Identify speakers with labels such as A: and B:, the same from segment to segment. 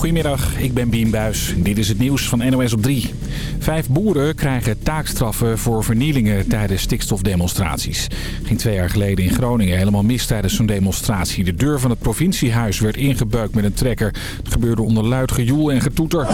A: Goedemiddag, ik ben Bien Buis. Dit is het nieuws van NOS op 3. Vijf boeren krijgen taakstraffen voor vernielingen tijdens stikstofdemonstraties. Ging twee jaar geleden in Groningen helemaal mis tijdens zo'n demonstratie. De deur van het provinciehuis werd ingebeukt met een trekker. Het gebeurde onder luid gejoel en getoeter.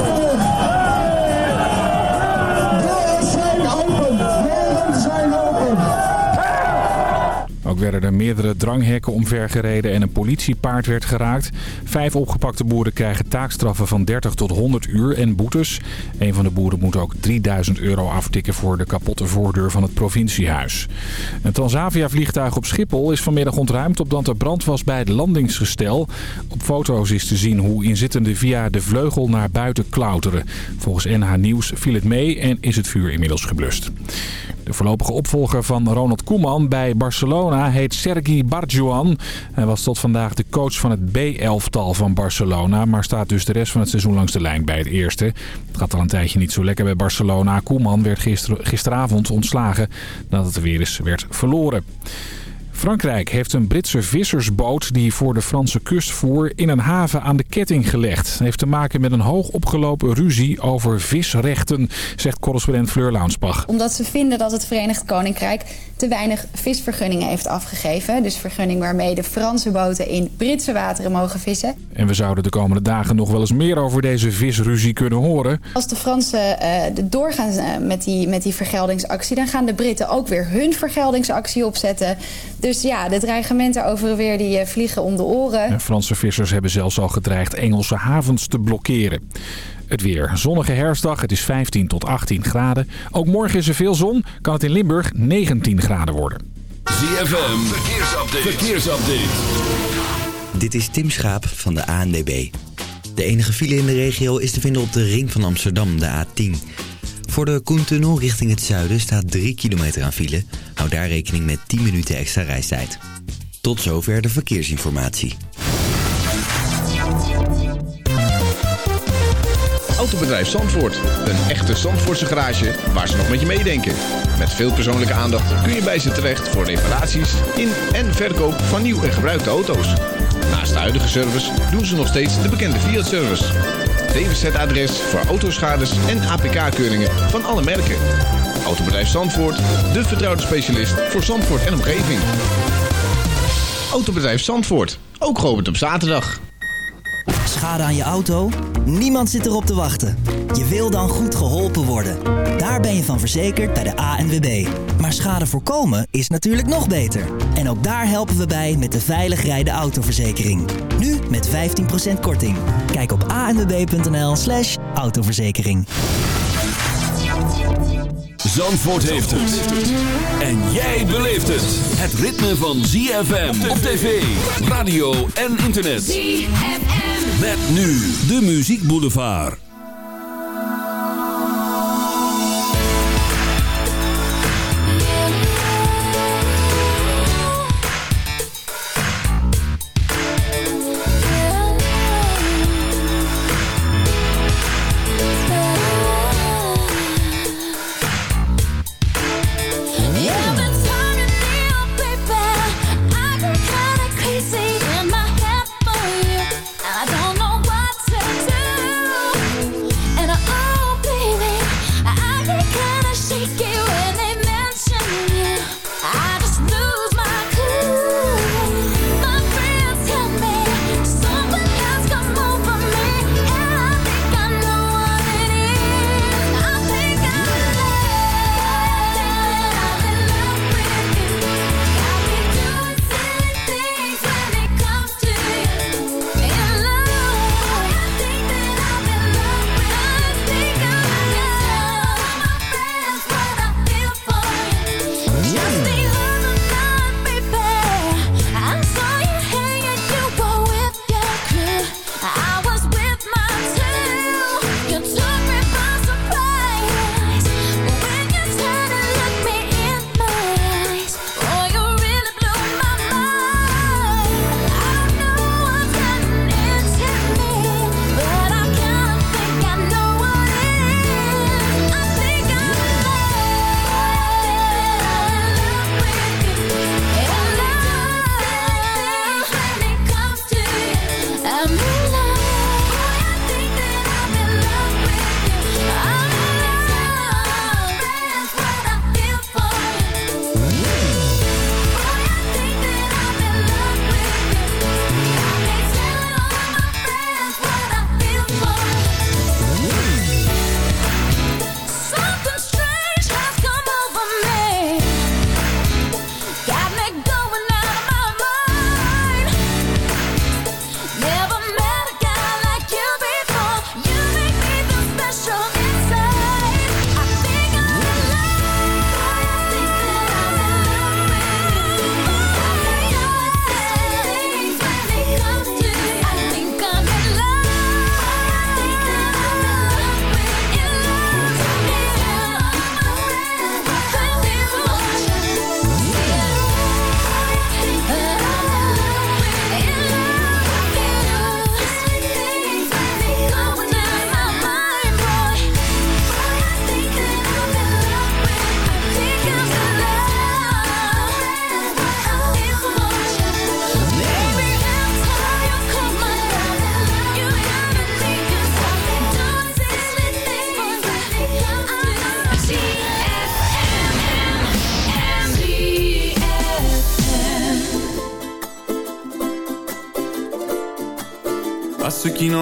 A: Ook werden er meerdere dranghekken omvergereden en een politiepaard werd geraakt. Vijf opgepakte boeren krijgen taakstraffen van 30 tot 100 uur en boetes. Een van de boeren moet ook 3000 euro aftikken voor de kapotte voordeur van het provinciehuis. Een Transavia-vliegtuig op Schiphol is vanmiddag ontruimd omdat er brand was bij het landingsgestel. Op foto's is te zien hoe inzittenden via de vleugel naar buiten klauteren. Volgens NH Nieuws viel het mee en is het vuur inmiddels geblust. De voorlopige opvolger van Ronald Koeman bij Barcelona heet Sergi Barjuan. Hij was tot vandaag de coach van het B-elftal van Barcelona... maar staat dus de rest van het seizoen langs de lijn bij het eerste. Het gaat al een tijdje niet zo lekker bij Barcelona. Koeman werd gister, gisteravond ontslagen nadat het weer eens werd verloren. Frankrijk heeft een Britse vissersboot die voor de Franse kust voer in een haven aan de ketting gelegd. Het heeft te maken met een hoog opgelopen ruzie over visrechten, zegt correspondent Fleur Launsbach.
B: Omdat ze vinden dat het Verenigd Koninkrijk te weinig visvergunningen heeft afgegeven. Dus vergunning waarmee de Franse boten in Britse wateren mogen vissen.
A: En we zouden de komende dagen nog wel eens meer over deze visruzie kunnen horen.
B: Als de Fransen uh, doorgaan uh, met, die, met die vergeldingsactie... dan gaan de Britten ook weer hun vergeldingsactie opzetten. Dus ja, de dreigementen over en weer die uh, vliegen om de oren.
A: En Franse vissers hebben zelfs al gedreigd Engelse havens te blokkeren. Het weer. Zonnige herfstdag. Het is 15 tot 18 graden. Ook morgen is er veel zon. Kan het in Limburg 19 graden worden.
C: ZFM. Verkeersupdate. Verkeersupdate.
D: Dit is Tim Schaap van de ANDB. De enige file in de regio is te vinden op de ring van Amsterdam, de A10. Voor de Koentunnel richting het zuiden staat 3 kilometer aan file. Hou daar rekening met 10 minuten extra reistijd. Tot zover de verkeersinformatie.
E: Autobedrijf Zandvoort. Een echte Zandvoortse garage waar ze nog met je meedenken. Met veel persoonlijke aandacht kun je bij ze terecht voor reparaties in en verkoop van nieuw en gebruikte auto's. Naast de huidige service doen ze nog steeds de bekende Fiat-service. DWZ-adres voor autoschades en APK-keuringen van alle merken. Autobedrijf Zandvoort, de vertrouwde specialist voor Zandvoort en omgeving. Autobedrijf Zandvoort, ook geopend op zaterdag.
F: Schade aan je auto? Niemand zit erop te wachten. Je wil dan goed geholpen worden. Daar ben je van verzekerd bij de ANWB. Maar schade voorkomen is natuurlijk nog beter. En ook daar helpen we bij met de veilig rijden autoverzekering. Nu met 15% korting. Kijk op anwb.nl slash autoverzekering.
C: Zandvoort heeft het. En jij beleeft het. Het ritme van ZFM op tv, radio en internet. ZFM. Met nu de Muziek Boulevard.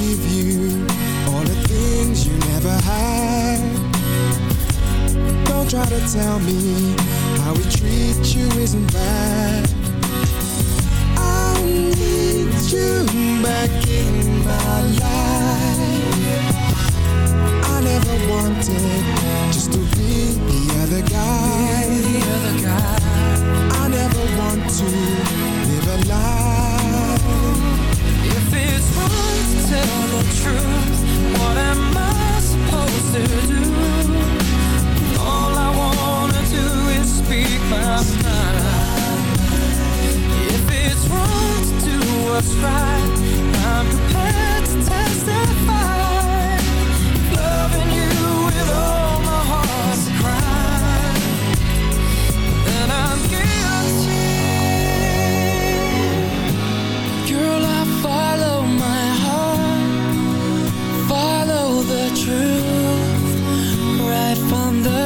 G: give you all the things you never had. Don't try to
H: tell me how we treat you isn't bad. I need you back in my life. I never wanted just to be
G: the other guy. The other guy. I never want to live a lie. if it's wrong tell the truth? What am I supposed to do? All I wanna do is speak my mind. If it's wrong to do what's right, I'm prepared to testify.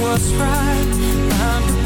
G: was right. I'm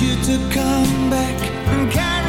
G: you to
I: come back and carry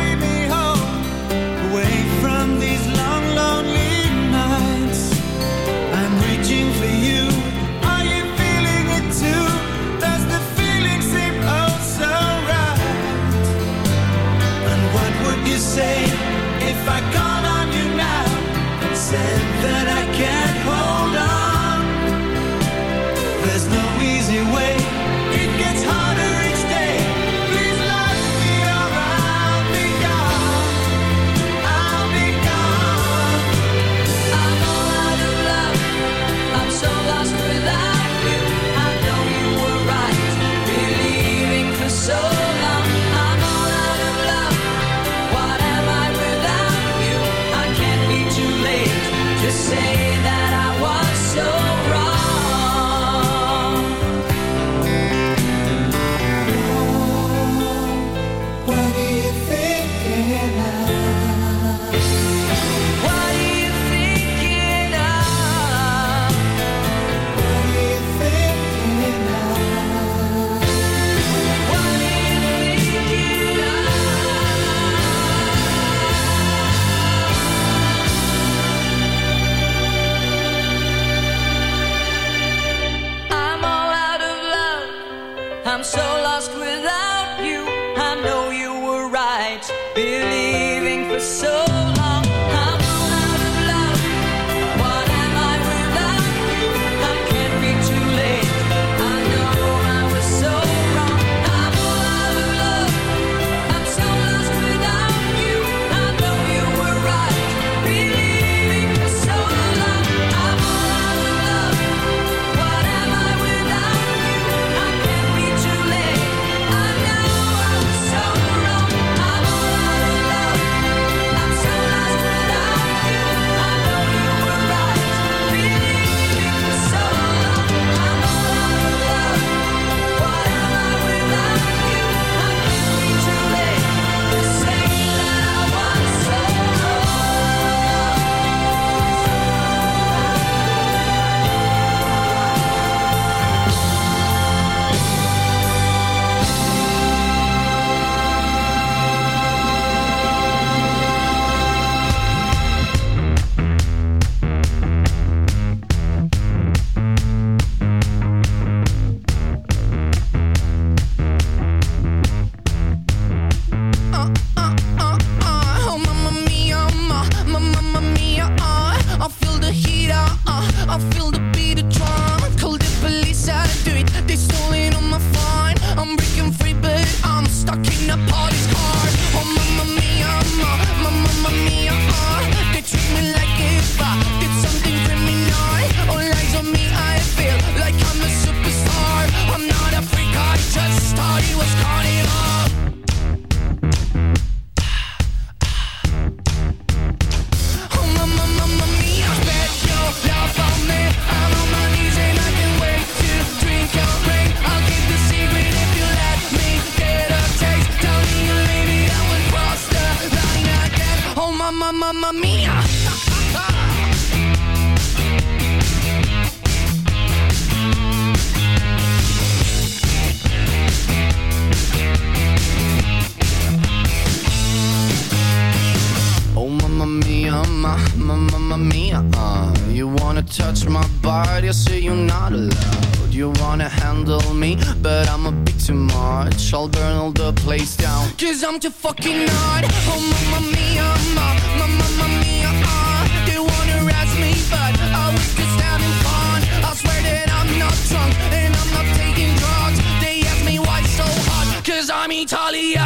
I: hard, you
J: say you're not allowed. You wanna handle me, but I'm a bit too much. I'll burn all the place down.
I: Cause I'm too fucking hard. Oh mamma mia, ma, ma, mamma mia, ah. They wanna arrest me, but I was just having fun. I swear that I'm not drunk, and I'm not taking drugs. They ask me why so hot, cause I'm Italiano.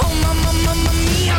I: Oh mamma, mamma mia,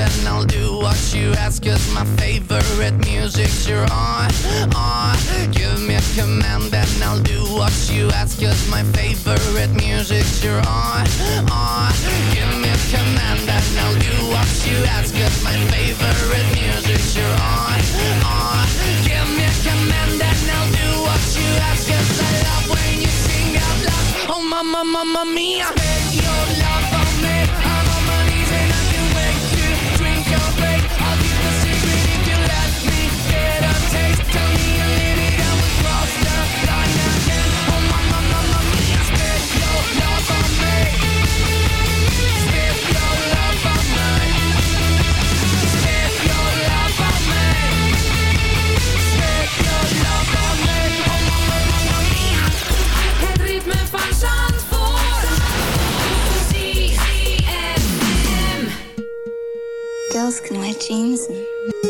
I: and I'll do what you ask Cause my favorite music's your on, on. Give me a command and I'll do what you ask Cause my favorite music's your on, on. Give me a command and I'll do what you ask Cause my favorite music's your on, on. Give me a command and I'll do what you ask Cause I love when you sing out loud. Oh mama, mama mia
K: jeans and...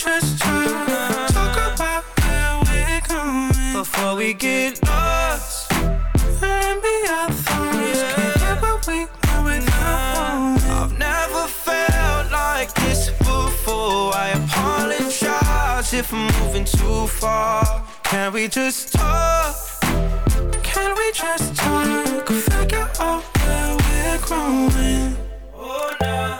L: Can we just talk? About where we're going before we get lost. Maybe our thoughts can't get what we want without. I've never felt like this before. I apologize if I'm moving too far. Can we just talk? Can we just talk? Figure out where we're growing. Oh, nah.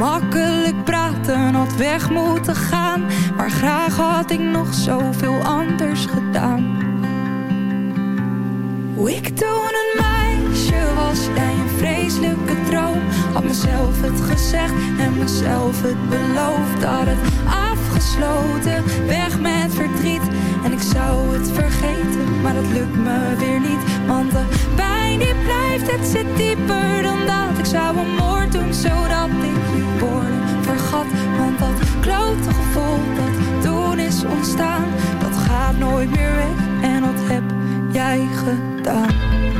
M: Makkelijk praten, had weg moeten gaan. Maar graag had ik nog zoveel anders gedaan. Hoe ik toen een meisje was, jij een vreselijke droom. Had mezelf het gezegd en mezelf het beloofd. Had het afgesloten, weg met verdriet. En ik zou het vergeten, maar dat lukt me weer niet. Want de die blijft, het zit dieper dan dat. Ik zou een moord doen, zodat ik je woorden vergat. Want dat klote gevoel dat toen is ontstaan, dat gaat nooit meer weg. En dat heb jij gedaan.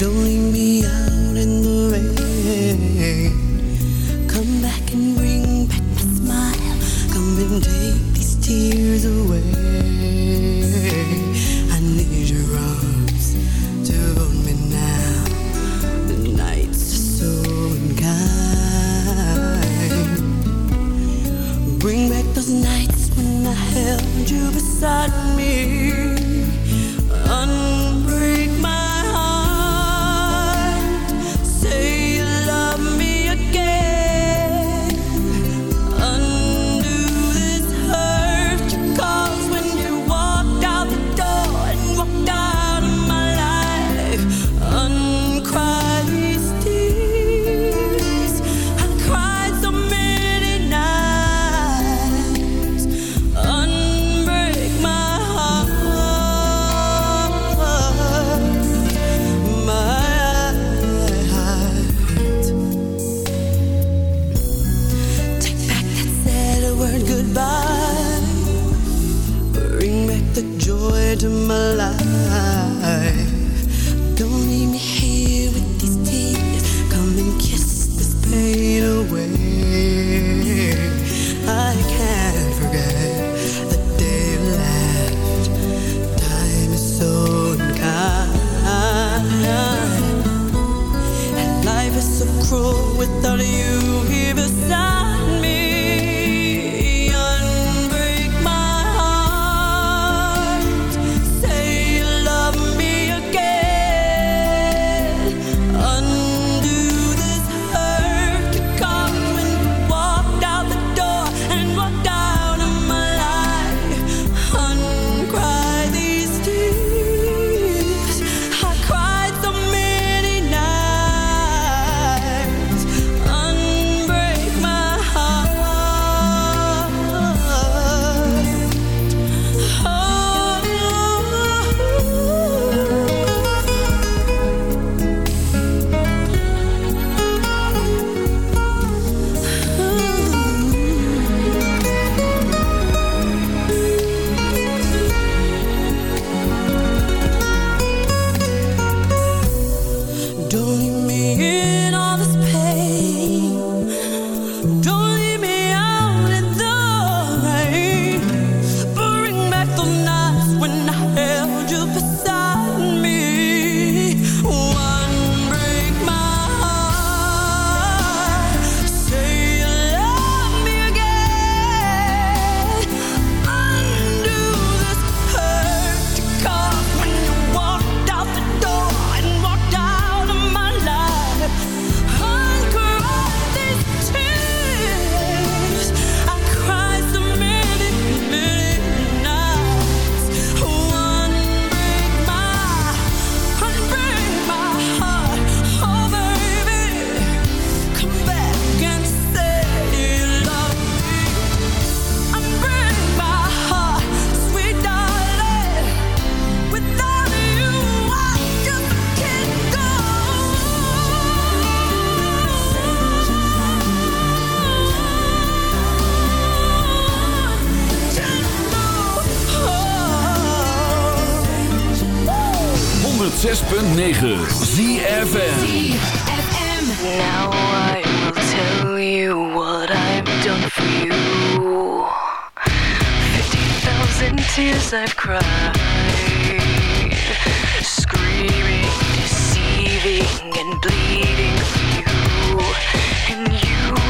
N: Don't leave
C: ZFM.
M: Now I will tell you what I've done for you. 50,000 tears I've cried. Screaming, deceiving, and bleeding for you. And you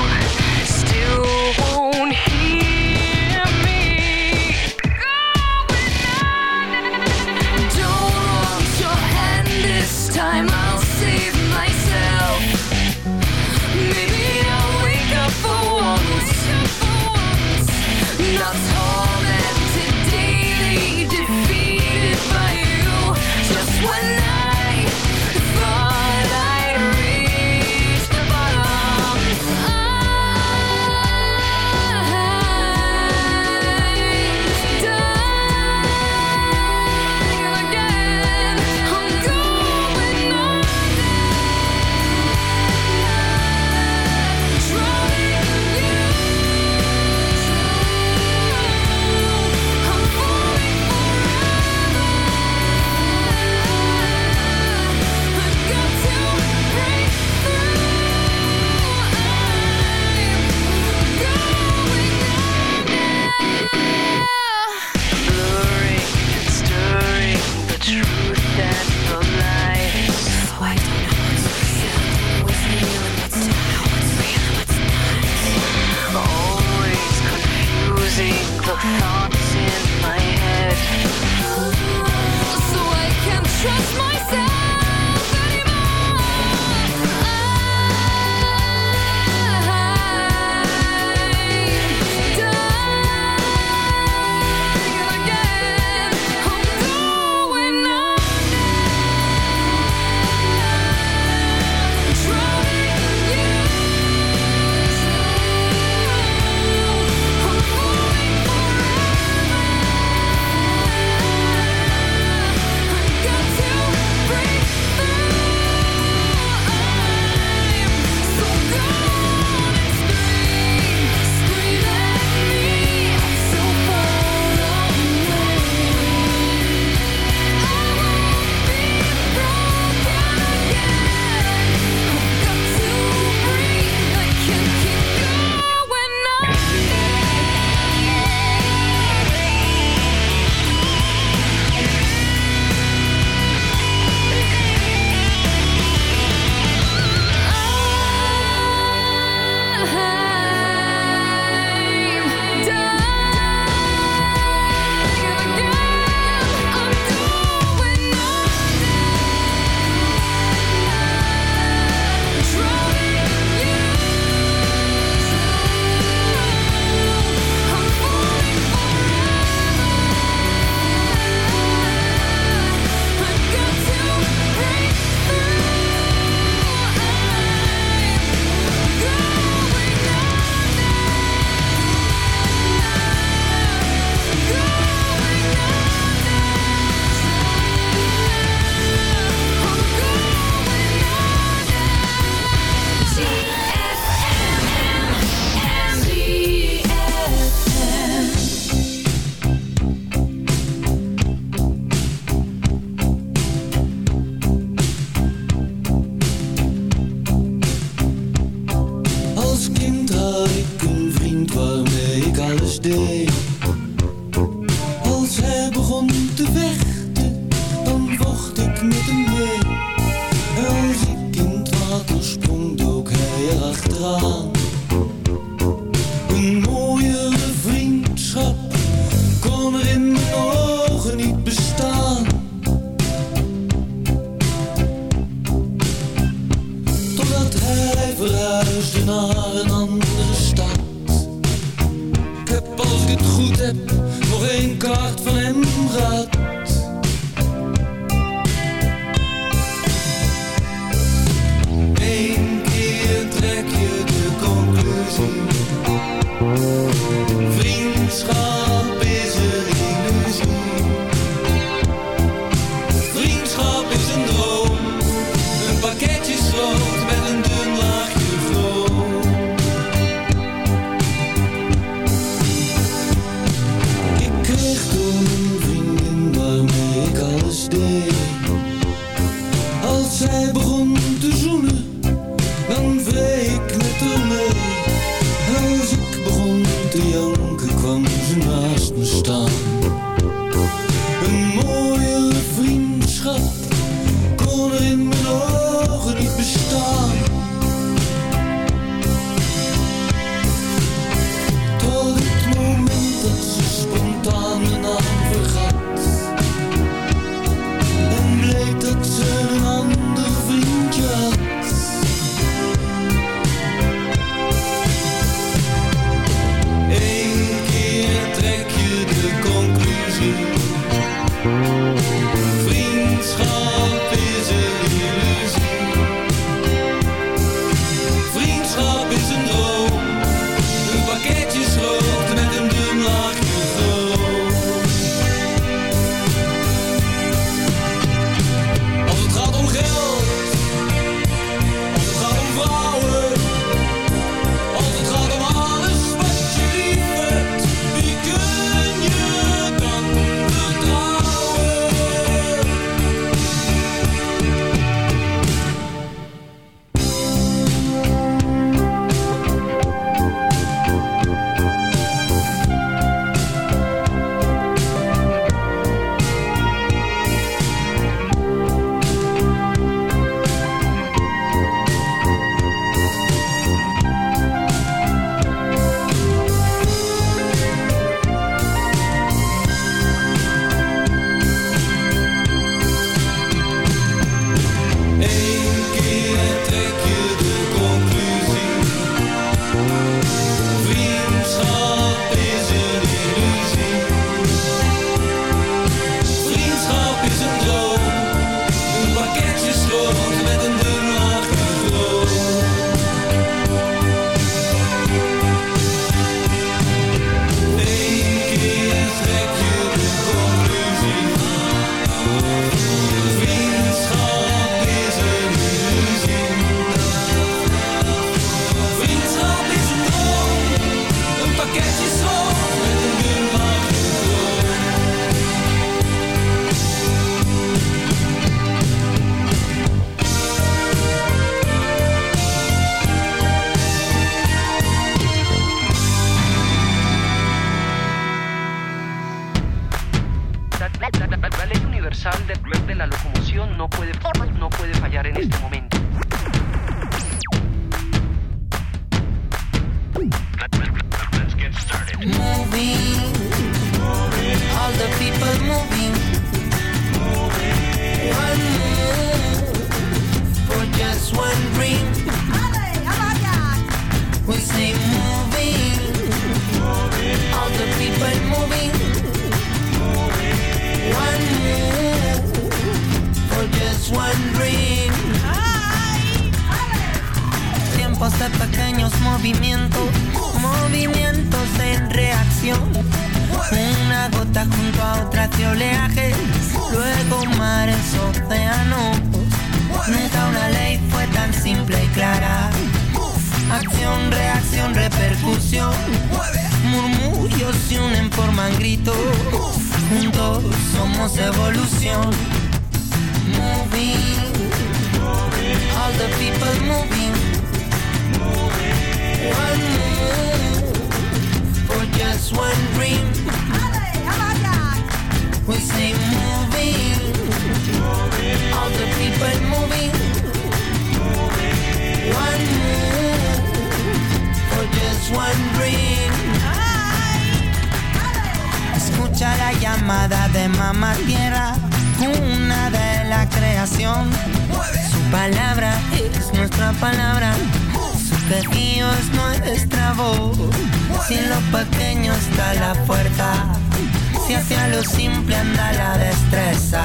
O: si hacia lo simple anda la destreza.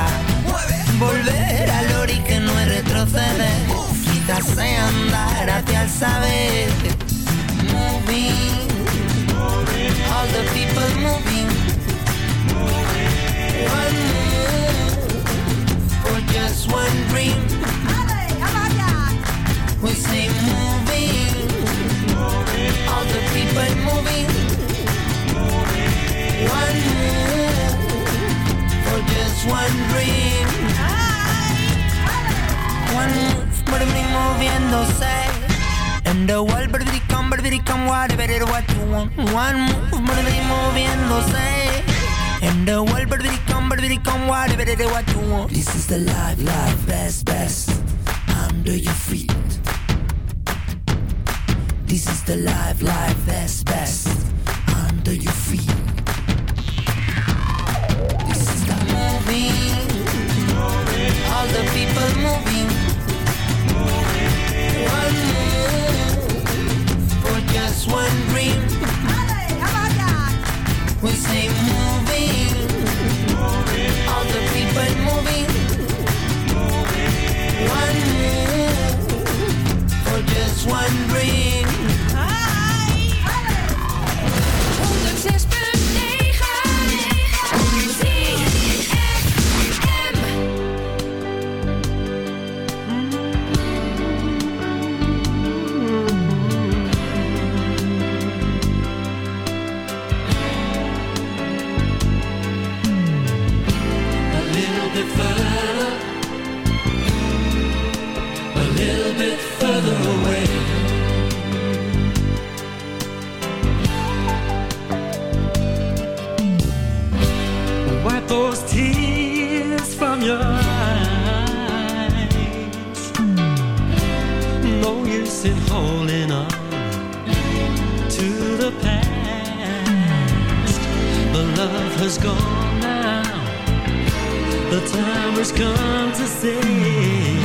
O: Volver al origen no es retroceder, sea andar hacia el saber. Moving, all the people moving. One move for just one dream. We say moving, all the people moving. One dream. One move, but everything moviéndose. And the world, but everything come, but everything come, whatever it what you want. One move, but everything moviéndose. And the world, but everything come, but everything come, whatever it what you want. This is the life, life, best, best. Under your feet. This is the life, life, best, best. Under your feet. Moving. All the people moving. One move for just one dream. We say moving. A
M: little bit further away.
P: Wipe those tears from your eyes. No use in holding on to
O: the past. The love has gone now. The time
L: has come to say